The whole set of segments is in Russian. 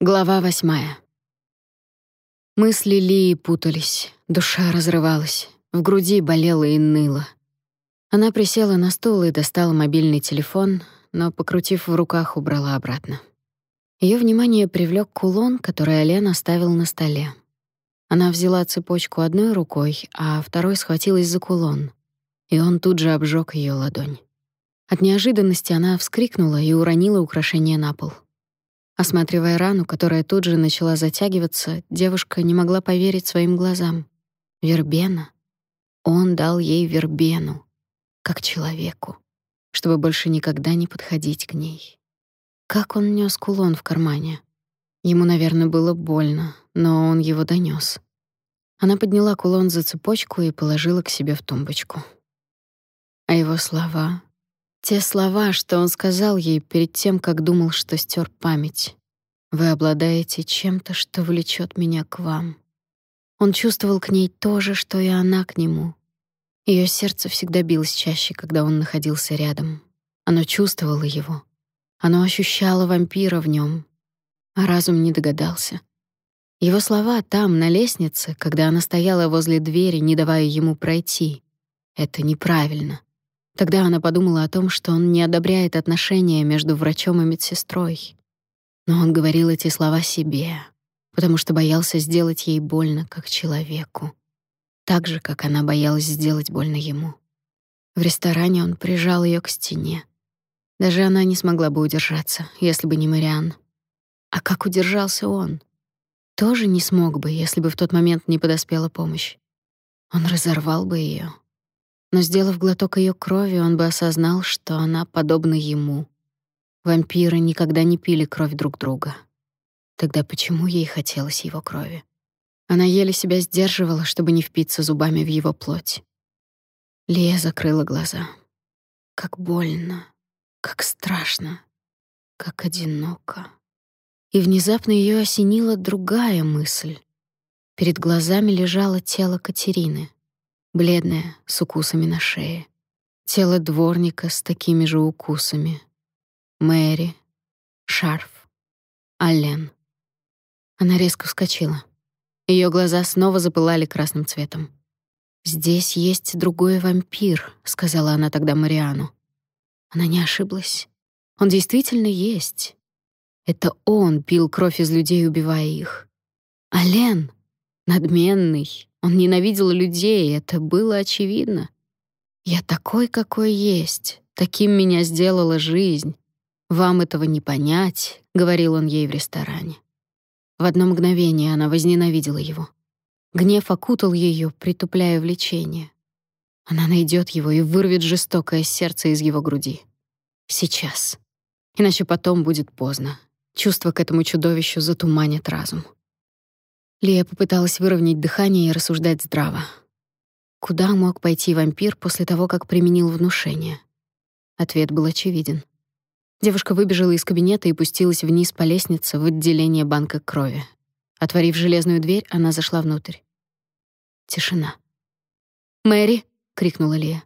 Глава восьмая. Мысли Лии путались, душа разрывалась, в груди болело и ныло. Она присела на стул и достала мобильный телефон, но, покрутив в руках, убрала обратно. Ее внимание привлек кулон, который Ален оставил на столе. Она взяла цепочку одной рукой, а второй схватилась за кулон, и он тут же обжег ее ладонь. От неожиданности она вскрикнула и уронила украшение на пол. Осматривая рану, которая тут же начала затягиваться, девушка не могла поверить своим глазам. Вербена. Он дал ей вербену, как человеку, чтобы больше никогда не подходить к ней. Как он нёс кулон в кармане? Ему, наверное, было больно, но он его донёс. Она подняла кулон за цепочку и положила к себе в тумбочку. А его слова те слова, что он сказал ей перед тем, как думал, что стер память. Вы обладаете чем-то, что влечет меня к вам. Он чувствовал к ней то же, что и она к нему. Ее сердце всегда билось чаще, когда он находился рядом. Оно чувствовало его. Оно ощущало вампира в нем, а разум не догадался. Его слова там, на лестнице, когда она стояла возле двери, не давая ему пройти. Это неправильно. Тогда она подумала о том, что он не одобряет отношения между врачом и медсестрой. Но он говорил эти слова себе, потому что боялся сделать ей больно как человеку, так же, как она боялась сделать больно ему. В ресторане он прижал ее к стене. Даже она не смогла бы удержаться, если бы не Мариан. А как удержался он? Тоже не смог бы, если бы в тот момент не подоспела помощь. Он разорвал бы ее но, сделав глоток ее крови, он бы осознал, что она подобна ему. Вампиры никогда не пили кровь друг друга. Тогда почему ей хотелось его крови? Она еле себя сдерживала, чтобы не впиться зубами в его плоть. Лия закрыла глаза. Как больно, как страшно, как одиноко. И внезапно ее осенила другая мысль. Перед глазами лежало тело Катерины бледная, с укусами на шее. Тело дворника с такими же укусами. Мэри, шарф, Аллен. Она резко вскочила. Ее глаза снова запылали красным цветом. «Здесь есть другой вампир», — сказала она тогда Мариану. Она не ошиблась. Он действительно есть. Это он пил кровь из людей, убивая их. Ален, надменный, он ненавидел людей, это было очевидно. Я такой, какой есть. Таким меня сделала жизнь. Вам этого не понять, говорил он ей в ресторане. В одно мгновение она возненавидела его. Гнев окутал ее, притупляя влечение. Она найдет его и вырвет жестокое сердце из его груди. Сейчас. Иначе потом будет поздно. Чувства к этому чудовищу затуманят разум. Лия попыталась выровнять дыхание и рассуждать здраво. Куда мог пойти вампир после того, как применил внушение? Ответ был очевиден. Девушка выбежала из кабинета и пустилась вниз по лестнице в отделение банка крови. Отворив железную дверь, она зашла внутрь. Тишина. «Мэри!» — крикнула Лия.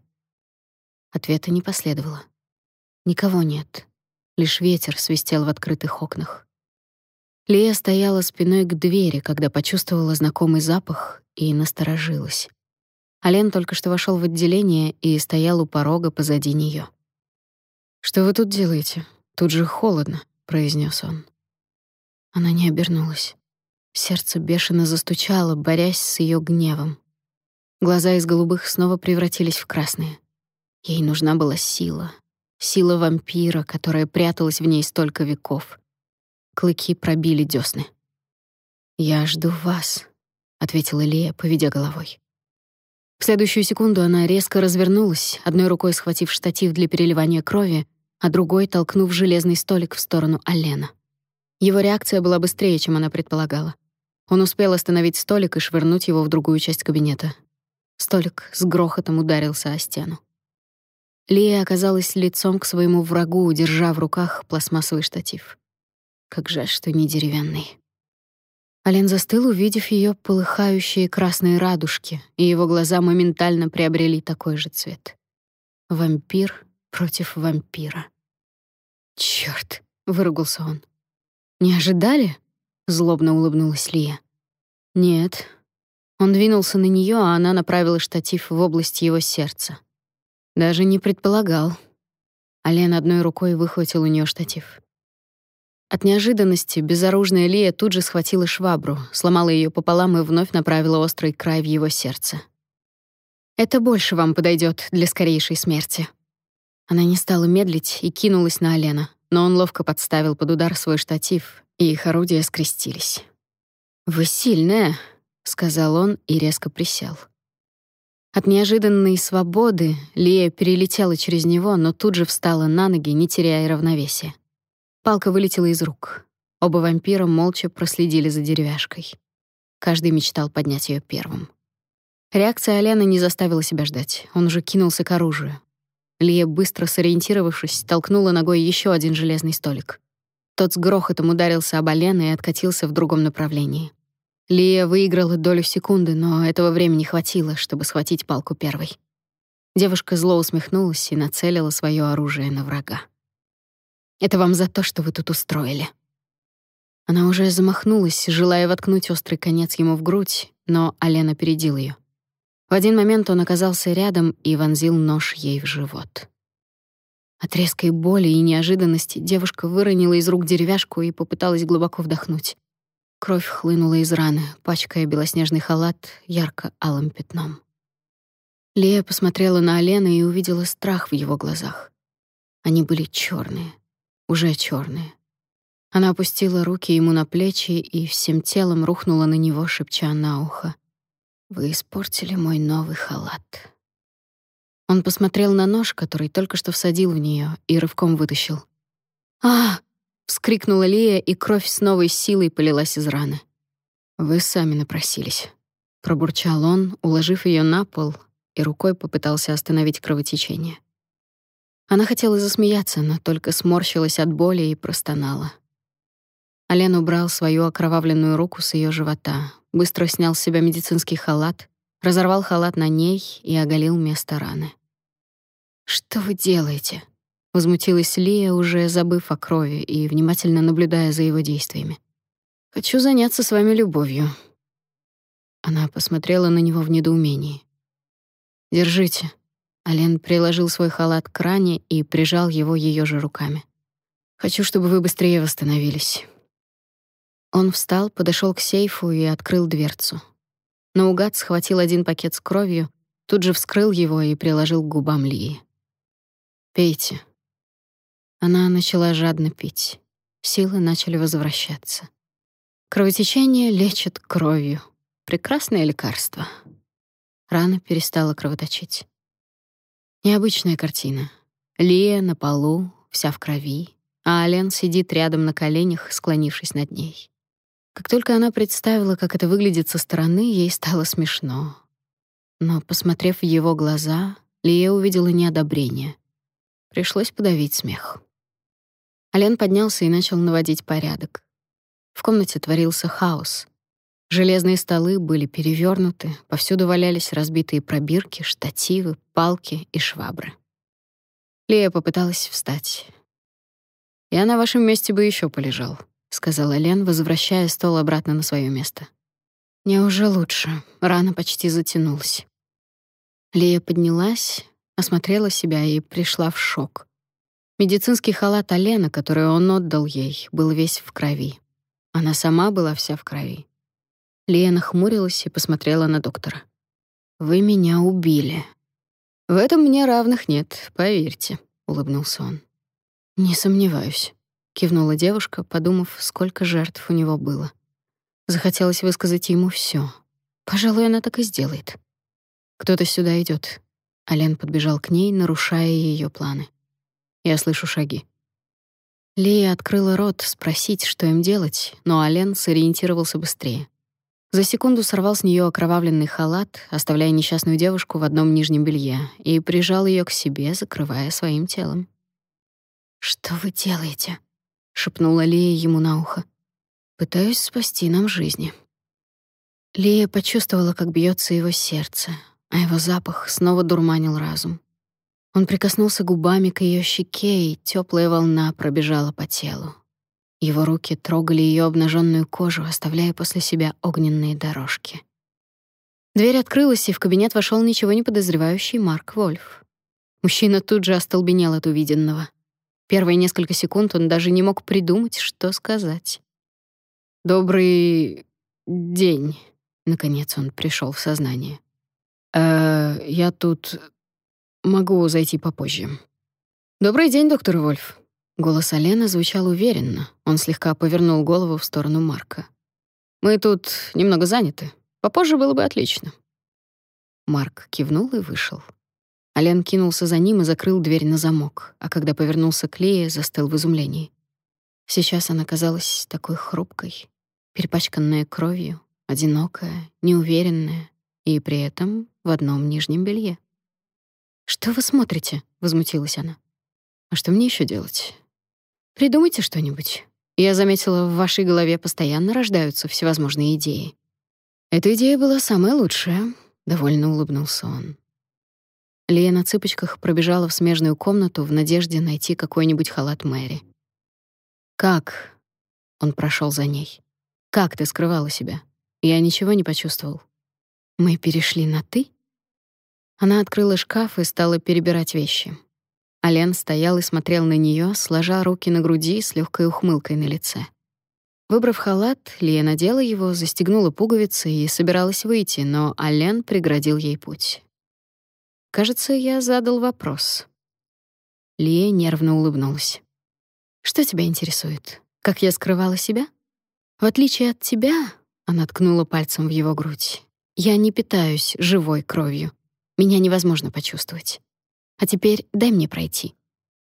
Ответа не последовало. Никого нет. Лишь ветер свистел в открытых окнах. Лия стояла спиной к двери, когда почувствовала знакомый запах и насторожилась. Ален только что вошел в отделение и стоял у порога позади нее. «Что вы тут делаете? Тут же холодно», — произнес он. Она не обернулась. Сердце бешено застучало, борясь с ее гневом. Глаза из голубых снова превратились в красные. Ей нужна была сила. Сила вампира, которая пряталась в ней столько веков. Клыки пробили десны. «Я жду вас», — ответила Лия, поведя головой. В следующую секунду она резко развернулась, одной рукой схватив штатив для переливания крови, а другой толкнув железный столик в сторону Алена. Его реакция была быстрее, чем она предполагала. Он успел остановить столик и швырнуть его в другую часть кабинета. Столик с грохотом ударился о стену. Лия оказалась лицом к своему врагу, держа в руках пластмассовый штатив. Как жаль, что не деревянный. Ален застыл, увидев ее полыхающие красные радужки, и его глаза моментально приобрели такой же цвет. Вампир против вампира. Черт, выругался он. «Не ожидали?» злобно улыбнулась Лия. Нет. Он двинулся на нее, а она направила штатив в область его сердца. Даже не предполагал. Ален одной рукой выхватил у нее штатив. От неожиданности безоружная Лия тут же схватила швабру, сломала ее пополам и вновь направила острый край в его сердце. Это больше вам подойдет для скорейшей смерти. Она не стала медлить и кинулась на Алена, но он ловко подставил под удар свой штатив, и их орудия скрестились. «Вы сильная», — сказал он и резко присел. От неожиданной свободы Лия перелетела через него, но тут же встала на ноги, не теряя равновесия. Палка вылетела из рук. Оба вампира молча проследили за деревяшкой. Каждый мечтал поднять ее первым. Реакция Алены не заставила себя ждать. Он уже кинулся к оружию. Лия, быстро сориентировавшись, толкнула ногой еще один железный столик. Тот с грохотом ударился об Алену и откатился в другом направлении. Лия выиграла долю секунды, но этого времени хватило, чтобы схватить палку первой. Девушка зло усмехнулась и нацелила свое оружие на врага. «Это вам за то, что вы тут устроили». Она уже замахнулась, желая воткнуть острый конец ему в грудь, но Алена опередил ее. В один момент он оказался рядом и вонзил нож ей в живот. От резкой боли и неожиданности девушка выронила из рук деревяшку и попыталась глубоко вдохнуть. Кровь хлынула из раны, пачкая белоснежный халат ярко-алым пятном. Лея посмотрела на Алена и увидела страх в его глазах. Они были черные, уже черные. Она опустила руки ему на плечи и всем телом рухнула на него, шепча на ухо: "Вы испортили мой новый халат". Он посмотрел на нож, который только что всадил в нее, и рывком вытащил. "А!" вскрикнула Лия, и кровь с новой силой полилась из раны. Вы сами напросились, пробурчал он, уложив ее на пол, и рукой попытался остановить кровотечение. Она хотела засмеяться, но только сморщилась от боли и простонала. Ален убрал свою окровавленную руку с ее живота, быстро снял с себя медицинский халат, разорвал халат на ней и оголил место раны. «Что вы делаете?» Возмутилась Лия, уже забыв о крови и внимательно наблюдая за его действиями. «Хочу заняться с вами любовью». Она посмотрела на него в недоумении. «Держите». Ален приложил свой халат к ране и прижал его ее же руками. «Хочу, чтобы вы быстрее восстановились». Он встал, подошел к сейфу и открыл дверцу. Наугад схватил один пакет с кровью, тут же вскрыл его и приложил к губам Лии. «Пейте», она начала жадно пить. Силы начали возвращаться. Кровотечение лечит кровью. Прекрасное лекарство. Рана перестала кровоточить. Необычная картина. Лия на полу, вся в крови, а Ален сидит рядом на коленях, склонившись над ней. Как только она представила, как это выглядит со стороны, ей стало смешно. Но, посмотрев в его глаза, Лия увидела неодобрение. Пришлось подавить смех. Ален поднялся и начал наводить порядок. В комнате творился хаос. Железные столы были перевернуты, повсюду валялись разбитые пробирки, штативы, палки и швабры. Лия попыталась встать. «Я на вашем месте бы еще полежал», — сказала Лен, возвращая стол обратно на свое место. «Мне уже лучше. Рана почти затянулась». Лия поднялась, осмотрела себя и пришла в шок. Медицинский халат Алена, который он отдал ей, был весь в крови. Она сама была вся в крови. Лена хмурилась и посмотрела на доктора. «Вы меня убили». «В этом мне равных нет, поверьте», — улыбнулся он. «Не сомневаюсь», — кивнула девушка, подумав, сколько жертв у него было. Захотелось высказать ему все. Пожалуй, она так и сделает. «Кто-то сюда идет. Ален подбежал к ней, нарушая ее планы. Я слышу шаги. Лия открыла рот спросить, что им делать, но Ален сориентировался быстрее. За секунду сорвал с нее окровавленный халат, оставляя несчастную девушку в одном нижнем белье, и прижал ее к себе, закрывая своим телом. «Что вы делаете?» — шепнула Лия ему на ухо. «Пытаюсь спасти нам жизни». Лия почувствовала, как бьется его сердце, а его запах снова дурманил разум. Он прикоснулся губами к ее щеке, и теплая волна пробежала по телу. Его руки трогали ее обнаженную кожу, оставляя после себя огненные дорожки. Дверь открылась, и в кабинет вошел ничего не подозревающий Марк Вольф. Мужчина тут же остолбенел от увиденного. Первые несколько секунд он даже не мог придумать, что сказать. «Добрый день», — наконец он пришел в сознание. «Э, я тут могу зайти попозже». «Добрый день, доктор Вольф». Голос Алена звучал уверенно. Он слегка повернул голову в сторону Марка. «Мы тут немного заняты. Попозже было бы отлично». Марк кивнул и вышел. Ален кинулся за ним и закрыл дверь на замок, а когда повернулся к Лее, застыл в изумлении. Сейчас она казалась такой хрупкой, перепачканная кровью, одинокая, неуверенная и при этом в одном нижнем белье. «Что вы смотрите?» — возмутилась она. «А что мне еще делать?» «Придумайте что-нибудь. Я заметила, в вашей голове постоянно рождаются всевозможные идеи». «Эта идея была самая лучшая», — довольно улыбнулся он. Лия на цыпочках пробежала в смежную комнату в надежде найти какой-нибудь халат Мэри. «Как?» — он прошел за ней. «Как ты скрывала себя? Я ничего не почувствовал». «Мы перешли на «ты»?» Она открыла шкаф и стала перебирать вещи. Ален стоял и смотрел на нее, сложа руки на груди с легкой ухмылкой на лице. Выбрав халат, Лия надела его, застегнула пуговицы и собиралась выйти, но Ален преградил ей путь. «Кажется, я задал вопрос». Лия нервно улыбнулась. «Что тебя интересует? Как я скрывала себя? В отличие от тебя, она ткнула пальцем в его грудь. Я не питаюсь живой кровью. Меня невозможно почувствовать. А теперь дай мне пройти.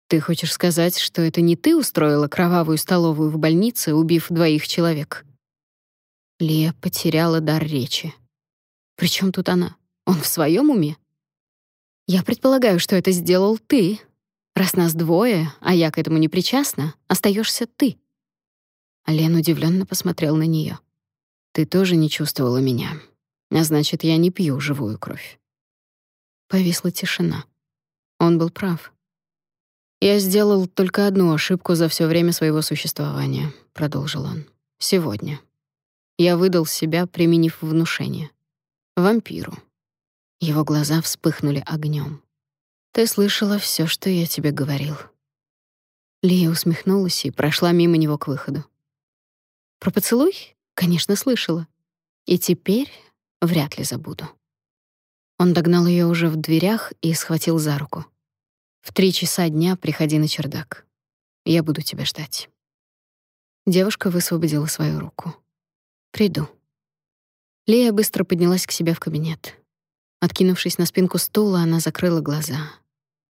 Ты хочешь сказать, что это не ты устроила кровавую столовую в больнице, убив двоих человек? Лия потеряла дар речи. Причем тут она? Он в своем уме? Я предполагаю, что это сделал ты. Раз нас двое, а я к этому не причастна, остаешься ты. Лен удивленно посмотрел на нее. Ты тоже не чувствовала меня. А значит, я не пью живую кровь. Повисла тишина. Он был прав. Я сделал только одну ошибку за все время своего существования, продолжил он. Сегодня. Я выдал себя, применив внушение. Вампиру. Его глаза вспыхнули огнем. Ты слышала все, что я тебе говорил. Лия усмехнулась и прошла мимо него к выходу. Про поцелуй? Конечно, слышала. И теперь вряд ли забуду. Он догнал ее уже в дверях и схватил за руку. В три часа дня приходи на чердак. Я буду тебя ждать. Девушка высвободила свою руку. Приду. Лия быстро поднялась к себе в кабинет. Откинувшись на спинку стула, она закрыла глаза.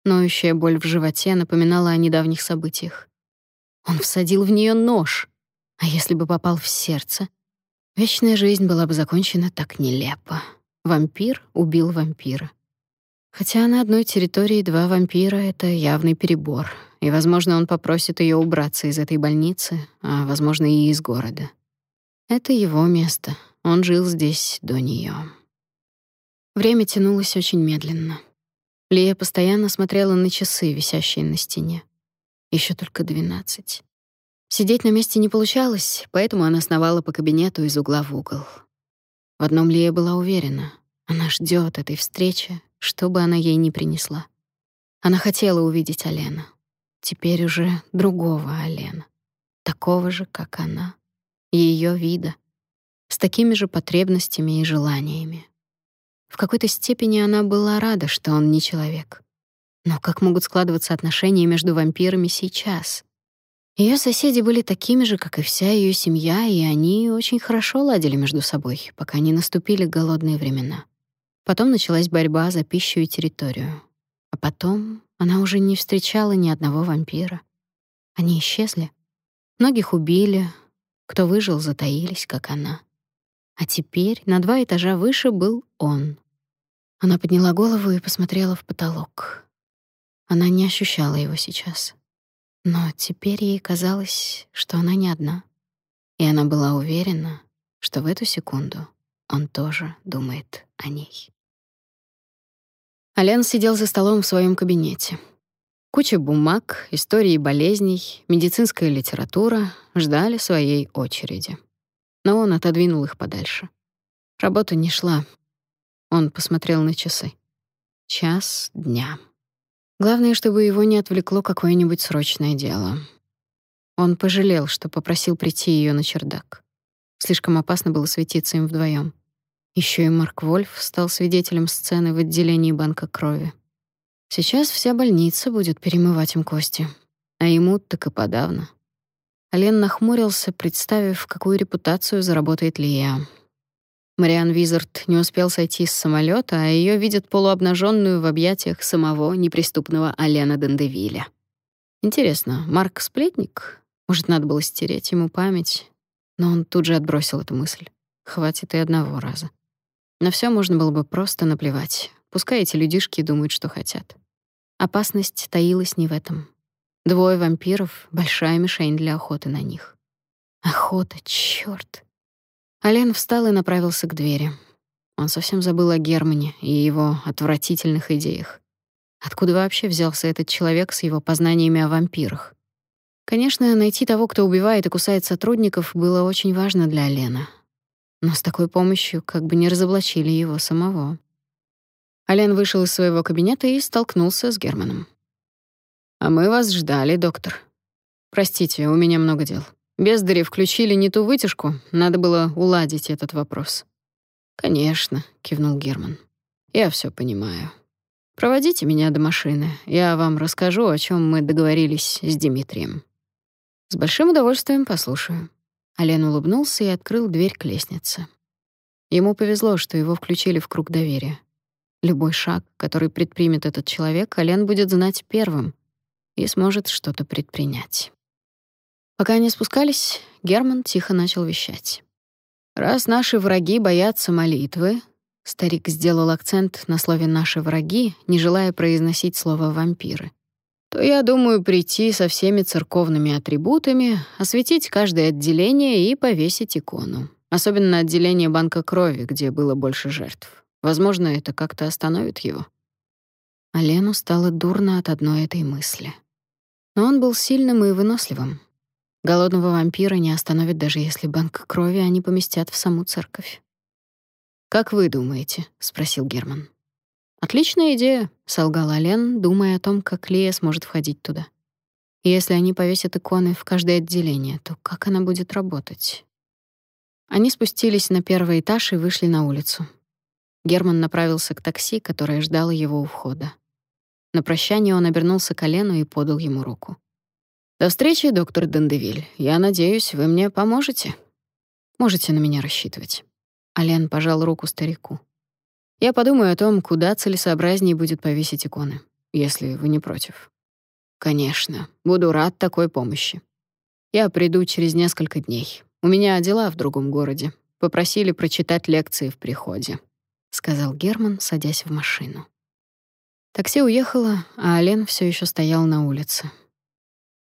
Ноющая боль в животе напоминала о недавних событиях. Он всадил в нее нож. А если бы попал в сердце? Вечная жизнь была бы закончена так нелепо. Вампир убил вампира. Хотя на одной территории два вампира — это явный перебор, и, возможно, он попросит ее убраться из этой больницы, а, возможно, и из города. Это его место, он жил здесь до нее. Время тянулось очень медленно. Лия постоянно смотрела на часы, висящие на стене. Еще только двенадцать. Сидеть на месте не получалось, поэтому она сновала по кабинету из угла в угол. В одном Лия была уверена. Она ждет этой встречи, что бы она ей ни принесла. Она хотела увидеть Алена. Теперь уже другого Алена. Такого же, как она. ее вида. С такими же потребностями и желаниями. В какой-то степени она была рада, что он не человек. Но как могут складываться отношения между вампирами сейчас? Ее соседи были такими же, как и вся ее семья, и они очень хорошо ладили между собой, пока не наступили голодные времена. Потом началась борьба за пищу и территорию. А потом она уже не встречала ни одного вампира. Они исчезли. Многих убили, кто выжил, затаились, как она. А теперь на два этажа выше был он. Она подняла голову и посмотрела в потолок. Она не ощущала его сейчас. Но теперь ей казалось, что она не одна. И она была уверена, что в эту секунду он тоже думает о ней. Ален сидел за столом в своем кабинете. Куча бумаг, истории болезней, медицинская литература ждали своей очереди. Но он отодвинул их подальше. Работа не шла. Он посмотрел на часы. Час дня. Главное, чтобы его не отвлекло какое-нибудь срочное дело. Он пожалел, что попросил прийти ее на чердак. Слишком опасно было светиться им вдвоем. Еще и Марк Вольф стал свидетелем сцены в отделении банка крови. Сейчас вся больница будет перемывать им кости, а ему так и подавно. Ален нахмурился, представив, какую репутацию заработает Лия. Мариан Визард не успел сойти с самолета, а ее видят полуобнаженную в объятиях самого неприступного Алена Дендевиля. Интересно, Марк сплетник? Может, надо было стереть ему память? Но он тут же отбросил эту мысль. Хватит и одного раза. На все можно было бы просто наплевать. Пускай эти людишки думают, что хотят. Опасность таилась не в этом. Двое вампиров — большая мишень для охоты на них. Охота, чёрт. Ален встал и направился к двери. Он совсем забыл о Германе и его отвратительных идеях. Откуда вообще взялся этот человек с его познаниями о вампирах? Конечно, найти того, кто убивает и кусает сотрудников, было очень важно для Алена. Но с такой помощью как бы не разоблачили его самого. Ален вышел из своего кабинета и столкнулся с Германом. «А мы вас ждали, доктор. Простите, у меня много дел. Бездари включили не ту вытяжку, надо было уладить этот вопрос». «Конечно», — кивнул Герман. «Я все понимаю. Проводите меня до машины, я вам расскажу, о чем мы договорились с Дмитрием». «С большим удовольствием послушаю». Ален улыбнулся и открыл дверь к лестнице. Ему повезло, что его включили в круг доверия. Любой шаг, который предпримет этот человек, Ален будет знать первым и сможет что-то предпринять. Пока они спускались, Герман тихо начал вещать. «Раз наши враги боятся молитвы», старик сделал акцент на слове «наши враги», не желая произносить слово «вампиры», то я думаю прийти со всеми церковными атрибутами, осветить каждое отделение и повесить икону. Особенно отделение банка крови, где было больше жертв. Возможно, это как-то остановит его. А Лену стало дурно от одной этой мысли. Но он был сильным и выносливым. Голодного вампира не остановит, даже если банк крови они поместят в саму церковь. «Как вы думаете?» — спросил Герман. «Отличная идея», — солгал Лен, думая о том, как Лия сможет входить туда. Если они повесят иконы в каждое отделение, то как она будет работать? Они спустились на первый этаж и вышли на улицу. Герман направился к такси, которое ждало его у входа. На прощание он обернулся к Олену и подал ему руку. «До встречи, доктор Дендевиль. Я надеюсь, вы мне поможете?» «Можете на меня рассчитывать». Ален пожал руку старику. «Я подумаю о том, куда целесообразнее будет повесить иконы, если вы не против». «Конечно. Буду рад такой помощи. Я приду через несколько дней. У меня дела в другом городе. Попросили прочитать лекции в приходе». — сказал Герман, садясь в машину. Такси уехало, а Ален все еще стоял на улице.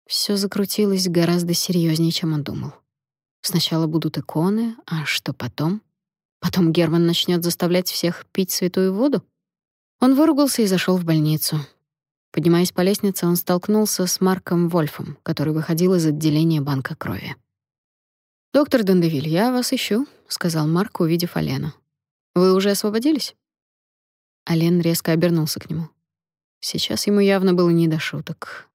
Все закрутилось гораздо серьезнее, чем он думал. Сначала будут иконы, а что потом? Потом Герман начнет заставлять всех пить святую воду? Он выругался и зашел в больницу. Поднимаясь по лестнице, он столкнулся с Марком Вольфом, который выходил из отделения банка крови. «Доктор Дендевиль, я вас ищу», — сказал Марк, увидев Алена. Вы уже освободились? Ален резко обернулся к нему. Сейчас ему явно было не до шуток.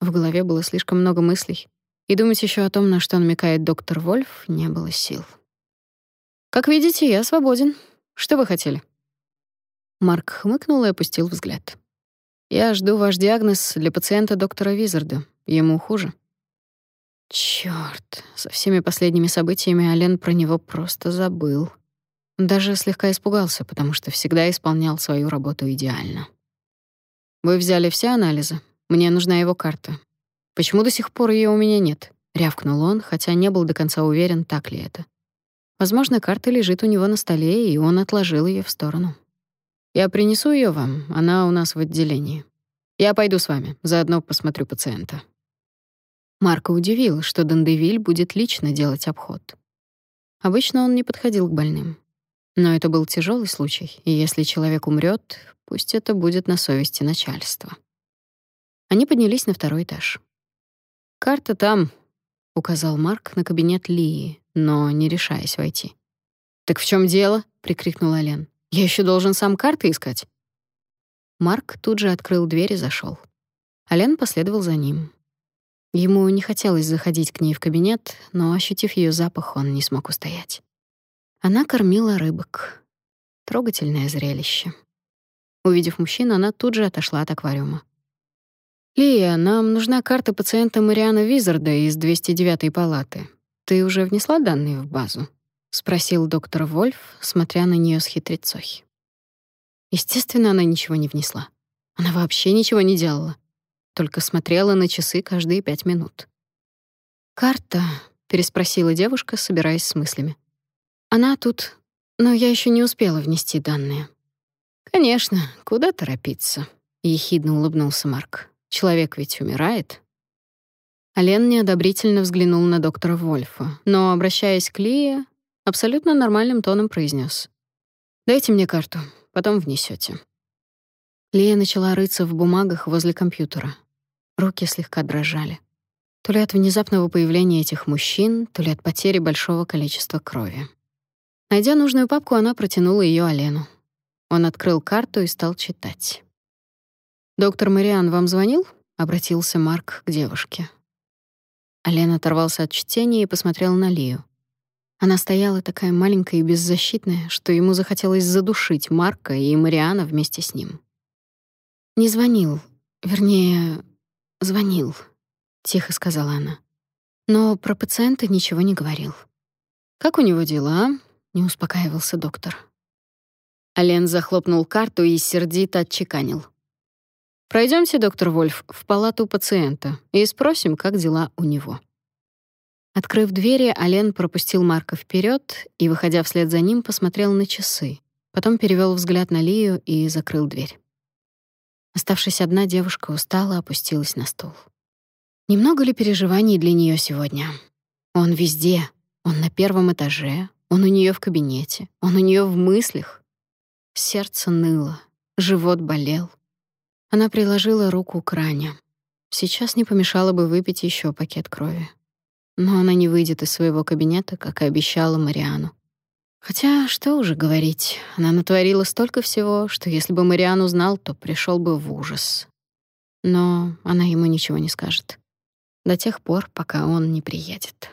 В голове было слишком много мыслей, и думать еще о том, на что намекает доктор Вольф, не было сил. Как видите, я свободен. Что вы хотели? Марк хмыкнул и опустил взгляд. Я жду ваш диагноз для пациента доктора Визарда. Ему хуже. Чёрт, со всеми последними событиями Ален про него просто забыл. Даже слегка испугался, потому что всегда исполнял свою работу идеально. Вы взяли все анализы? Мне нужна его карта. Почему до сих пор ее у меня нет? рявкнул он, хотя не был до конца уверен, так ли это. Возможно, карта лежит у него на столе, и он отложил ее в сторону. Я принесу ее вам, она у нас в отделении. Я пойду с вами, заодно посмотрю пациента. Марко удивил, что Дандевиль будет лично делать обход. Обычно он не подходил к больным. Но это был тяжелый случай, и если человек умрет, пусть это будет на совести начальства. Они поднялись на второй этаж. «Карта там», — указал Марк на кабинет Лии, но не решаясь войти. «Так в чем дело?» — прикрикнула Лен. «Я еще должен сам карты искать». Марк тут же открыл дверь и зашел. Ален последовал за ним. Ему не хотелось заходить к ней в кабинет, но, ощутив ее запах, он не смог устоять. Она кормила рыбок. Трогательное зрелище. Увидев мужчину, она тут же отошла от аквариума. «Лия, нам нужна карта пациента Мариана Визарда из 209-й палаты. Ты уже внесла данные в базу?» — спросил доктор Вольф, смотря на нее с хитрецой. Естественно, она ничего не внесла. Она вообще ничего не делала только смотрела на часы каждые пять минут. «Карта?» — переспросила девушка, собираясь с мыслями. «Она тут, но я еще не успела внести данные». «Конечно, куда торопиться?» — ехидно улыбнулся Марк. «Человек ведь умирает». Ален неодобрительно взглянул на доктора Вольфа, но, обращаясь к Лие, абсолютно нормальным тоном произнес: «Дайте мне карту, потом внесете. Лия начала рыться в бумагах возле компьютера. Руки слегка дрожали. То ли от внезапного появления этих мужчин, то ли от потери большого количества крови. Найдя нужную папку, она протянула ее Алену. Он открыл карту и стал читать. «Доктор Мариан вам звонил?» — обратился Марк к девушке. Алена оторвался от чтения и посмотрел на Лию. Она стояла такая маленькая и беззащитная, что ему захотелось задушить Марка и Мариана вместе с ним. «Не звонил. Вернее, «Звонил», — тихо сказала она. Но про пациента ничего не говорил. «Как у него дела?» — не успокаивался доктор. Ален захлопнул карту и сердито отчеканил. Пройдемте, доктор Вольф, в палату пациента и спросим, как дела у него». Открыв двери, Ален пропустил Марка вперед и, выходя вслед за ним, посмотрел на часы. Потом перевел взгляд на Лию и закрыл дверь. Оставшись одна, девушка устала опустилась на стул. Немного ли переживаний для нее сегодня? Он везде. Он на первом этаже, он у нее в кабинете, он у нее в мыслях. Сердце ныло, живот болел. Она приложила руку к ране. Сейчас не помешало бы выпить еще пакет крови. Но она не выйдет из своего кабинета, как и обещала Мариану. Хотя, что уже говорить, она натворила столько всего, что если бы Мариан узнал, то пришел бы в ужас. Но она ему ничего не скажет. До тех пор, пока он не приедет.